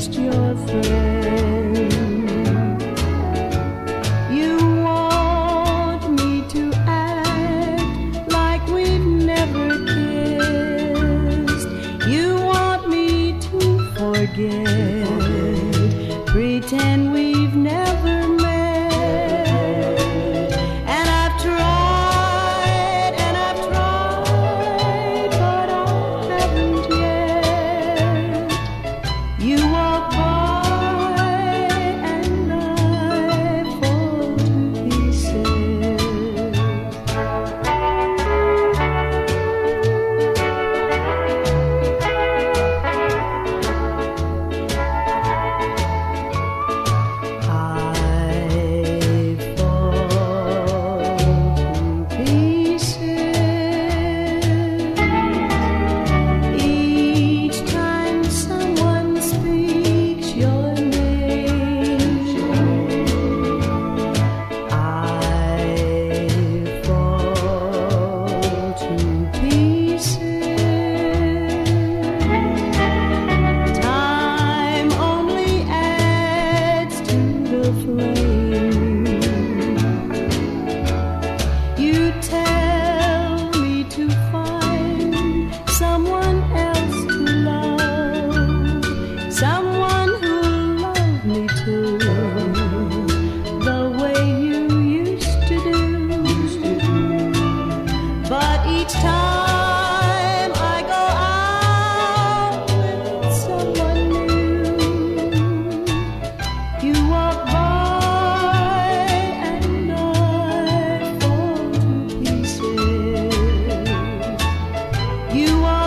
just your friend. You want me to act like we've never kissed. You want me to forget, pretend. you are